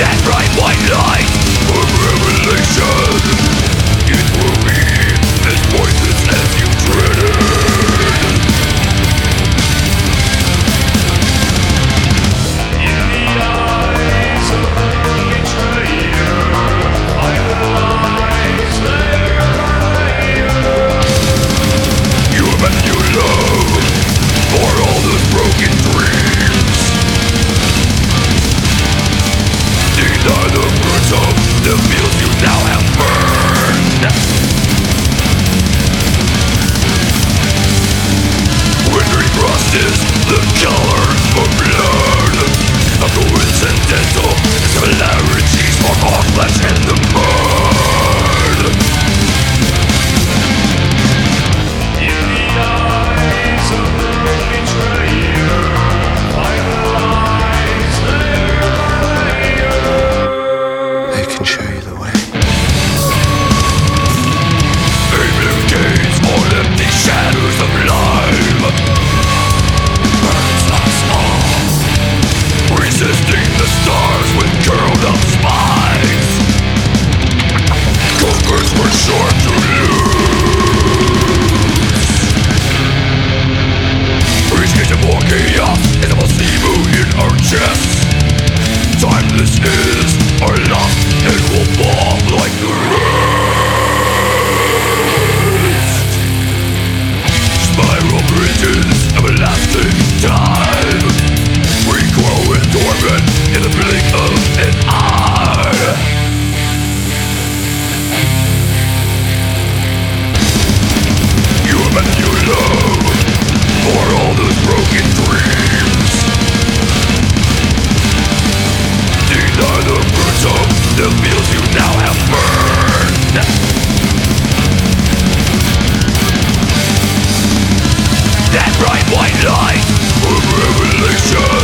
that bright white light of revelation. It will be. The bills you now have burned. That bright white light of revelation.